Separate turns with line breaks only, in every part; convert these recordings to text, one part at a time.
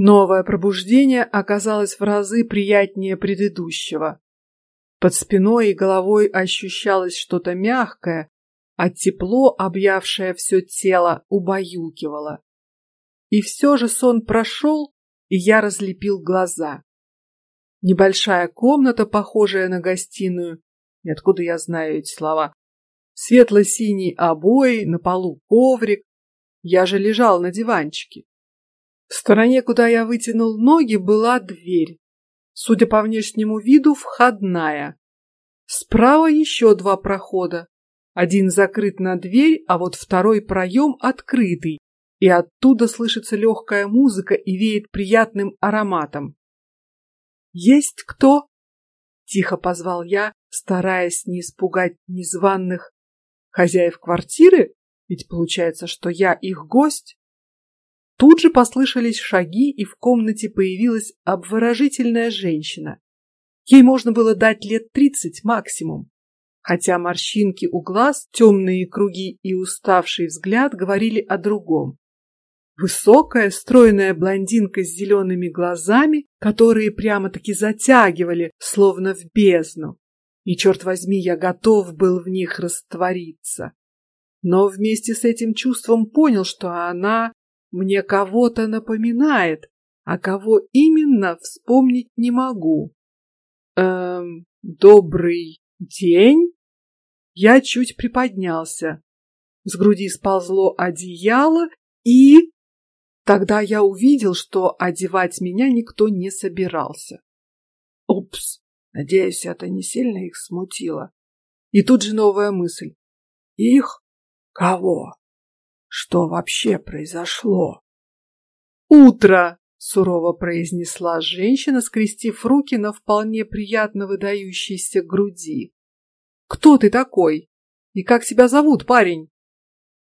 Новое пробуждение оказалось в разы приятнее предыдущего. Под спиной и головой ощущалось что-то мягкое, а тепло, объявшее все тело, убаюкивало. И все же сон прошел, и я разлепил глаза. Небольшая комната, похожая на гостиную, откуда я знаю эти слова, светло-синий обои, на полу коврик. Я же лежал на диванчике. В стороне, куда я вытянул ноги, была дверь. Судя по внешнему виду, входная. Справа еще два прохода. Один закрыт на дверь, а вот второй проем открытый, и оттуда слышится легкая музыка и веет приятным ароматом. Есть кто? Тихо позвал я, стараясь не испугать незваных хозяев квартиры, ведь получается, что я их гость. Тут же послышались шаги, и в комнате появилась обворожительная женщина. Ей можно было дать лет тридцать максимум, хотя морщинки у глаз, темные круги и уставший взгляд говорили о другом. Высокая, стройная блондинка с зелеными глазами, которые прямо-таки затягивали, словно в бездну. И черт возьми, я готов был в них раствориться. Но вместе с этим чувством понял, что она мне кого-то напоминает, а кого именно вспомнить не могу. Эм, добрый день. Я чуть приподнялся. С груди сползло одеяло и Тогда я увидел, что одевать меня никто не собирался. Упс, надеюсь, это не сильно их смутило. И тут же новая мысль. Их? Кого? Что вообще произошло? Утро, сурово произнесла женщина, скрестив руки на вполне приятно выдающейся груди. Кто ты такой? И как тебя зовут, парень?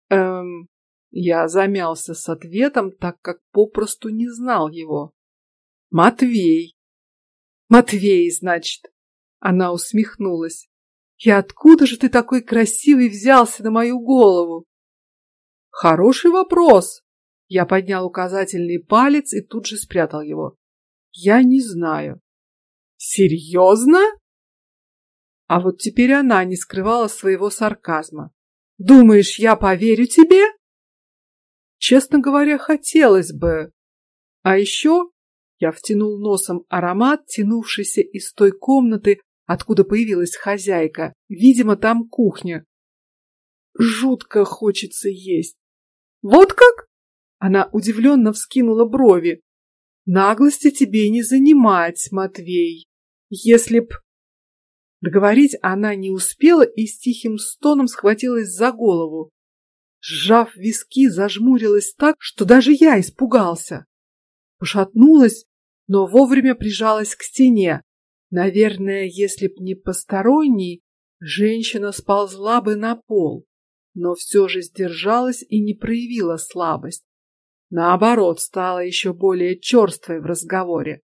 Эм, я замялся с ответом, так как попросту не знал его. Матвей. Матвей, значит. Она усмехнулась. И откуда же ты такой красивый взялся на мою голову? Хороший вопрос. Я поднял указательный палец и тут же спрятал его. Я не знаю. Серьезно? А вот теперь она не скрывала своего сарказма. Думаешь, я поверю тебе? Честно говоря, хотелось бы. А еще я втянул носом аромат, тянувшийся из той комнаты, откуда появилась хозяйка. Видимо, там кухня. Жутко хочется есть. Вот как? Она удивленно вскинула брови. Наглости тебе не занимать, Матвей. Если б... Договорить она не успела и с тихим стоном схватилась за голову. Сжав виски, зажмурилась так, что даже я испугался. Пошатнулась, но вовремя прижалась к стене. Наверное, если б не посторонний, женщина сползла бы на пол, но все же сдержалась и не проявила слабость. Наоборот, стала еще более черствой в разговоре.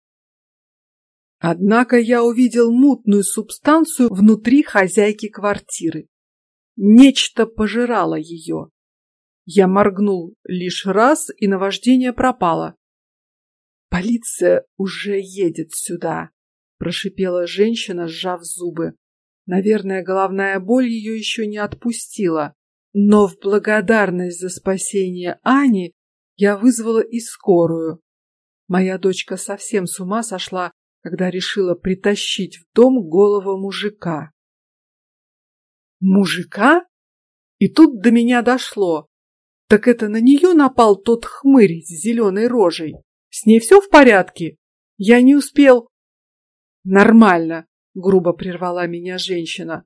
Однако я увидел мутную субстанцию внутри хозяйки квартиры. Нечто пожирало ее. Я моргнул лишь раз, и наваждение пропало. Полиция уже едет сюда, прошипела женщина, сжав зубы. Наверное, головная боль ее еще не отпустила, но в благодарность за спасение Ани я вызвала и скорую. Моя дочка совсем с ума сошла, когда решила притащить в дом голого мужика. Мужика? И тут до меня дошло. Так это на нее напал тот хмырь с зеленой рожей. С ней все в порядке? Я не успел. Нормально, грубо прервала меня женщина.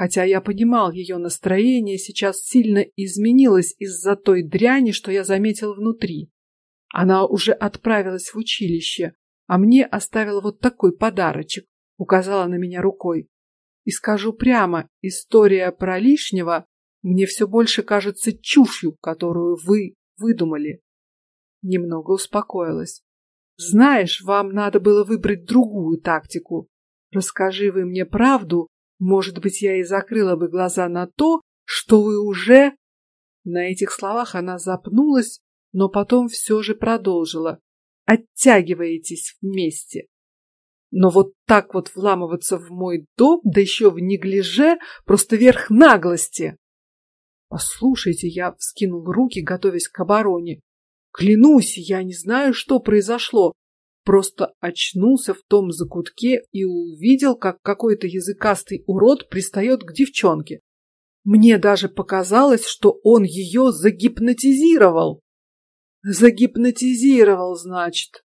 Хотя я понимал ее настроение сейчас сильно изменилось из-за той дряни, что я заметил внутри. Она уже отправилась в училище, а мне оставила вот такой подарочек. Указала на меня рукой. И скажу прямо, история про лишнего мне все больше кажется чушью, которую вы выдумали. Немного успокоилась. Знаешь, вам надо было выбрать другую тактику. Расскажи вы мне правду, может быть, я и закрыла бы глаза на то, что вы уже. На этих словах она запнулась, но потом все же продолжила. оттягиваетесь вместе. Но вот так вот вламываться в мой дом, да еще в неглиже, просто верх наглости. Послушайте, я вскинул руки, готовясь к обороне. Клянусь, я не знаю, что произошло. Просто очнулся в том закутке и увидел, как какой-то языкастый урод пристает к девчонке. Мне даже показалось, что он ее загипнотизировал. Загипнотизировал, значит.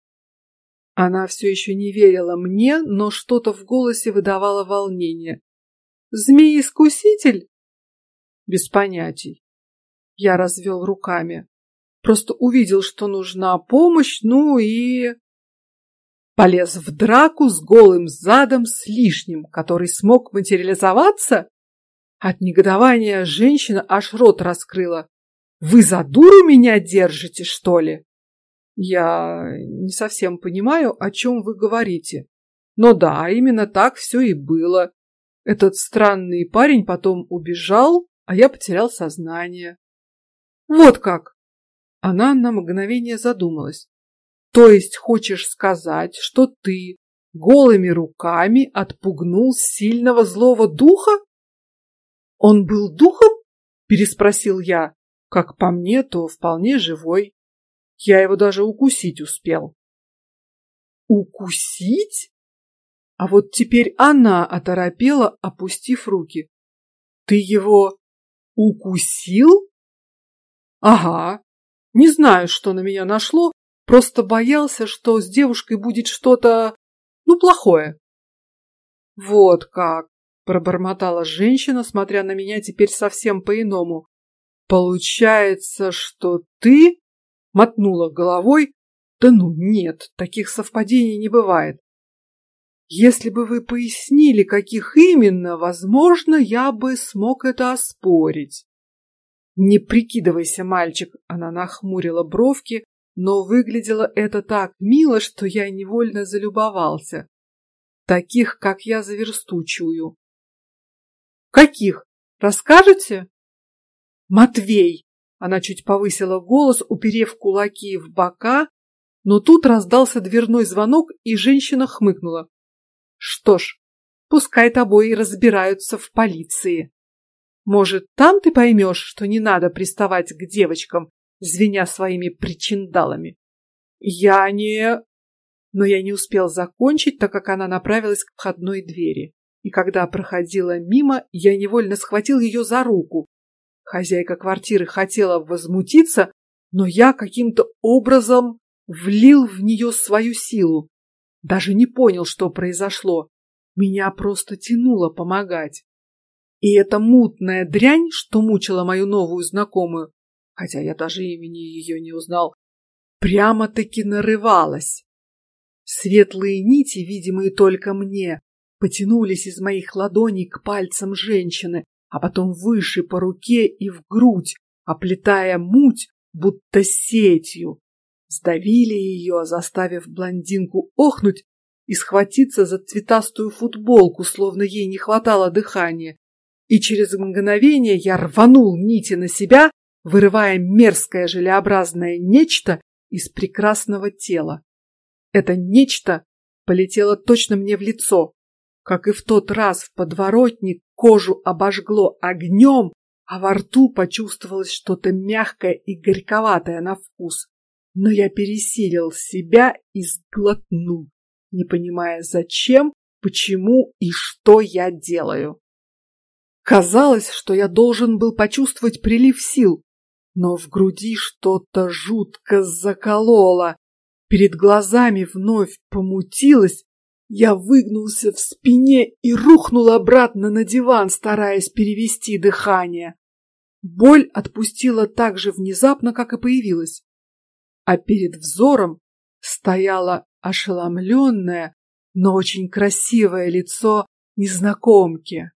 Она все еще не верила мне, но что-то в голосе выдавало волнение. Змей-искуситель? Без понятий. Я развел руками. Просто увидел, что нужна помощь, ну и полез в драку с голым задом с лишним, который смог материализоваться. От негодования женщина аж рот раскрыла. Вы за дуру меня держите, что ли? Я не совсем понимаю, о чем вы говорите. Но да, именно так все и было. Этот странный парень потом убежал, а я потерял сознание. Вот как. Она на мгновение задумалась. То есть хочешь сказать, что ты голыми руками отпугнул сильного злого духа? Он был духом? Переспросил я. Как по мне, то вполне живой. Я его даже укусить успел. Укусить? А вот теперь она оторопела, опустив руки. Ты его укусил? Ага. Не знаю, что на меня нашло, просто боялся, что с девушкой будет что-то, ну, плохое. Вот как, пробормотала женщина, смотря на меня теперь совсем по-иному. Получается, что ты мотнула головой. Да ну нет, таких совпадений не бывает. Если бы вы пояснили, каких именно, возможно, я бы смог это оспорить. Не прикидывайся, мальчик, она нахмурила бровки, но выглядело это так мило, что я невольно залюбовался. Таких, как я, заверстучую. Каких? Расскажете? Матвей! Она чуть повысила голос, уперев кулаки в бока, но тут раздался дверной звонок, и женщина хмыкнула. Что ж, пускай тобой и разбираются в полиции. Может, там ты поймешь, что не надо приставать к девочкам, звеня своими причиндалами. Я не... Но я не успел закончить, так как она направилась к входной двери. И когда проходила мимо, я невольно схватил ее за руку, Хозяйка квартиры хотела возмутиться, но я каким-то образом влил в нее свою силу. Даже не понял, что произошло. Меня просто тянуло помогать. И эта мутная дрянь, что мучила мою новую знакомую, хотя я даже имени ее не узнал, прямо-таки нарывалась. Светлые нити, видимые только мне, потянулись из моих ладоней к пальцам женщины, а потом выше по руке и в грудь, оплетая муть, будто сетью. Сдавили ее, заставив блондинку охнуть и схватиться за цветастую футболку, словно ей не хватало дыхания. И через мгновение я рванул нити на себя, вырывая мерзкое желеобразное нечто из прекрасного тела. Это нечто полетело точно мне в лицо, как и в тот раз в подворотне Кожу обожгло огнем, а во рту почувствовалось что-то мягкое и горьковатое на вкус. Но я пересилил себя и сглотнул, не понимая, зачем, почему и что я делаю. Казалось, что я должен был почувствовать прилив сил, но в груди что-то жутко закололо. Перед глазами вновь помутилось, я выгнулся в спине и рухнул обратно на диван, стараясь перевести дыхание. Боль отпустила так же внезапно, как и появилась, а перед взором стояло ошеломленное, но очень красивое лицо незнакомки.